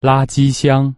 垃圾箱。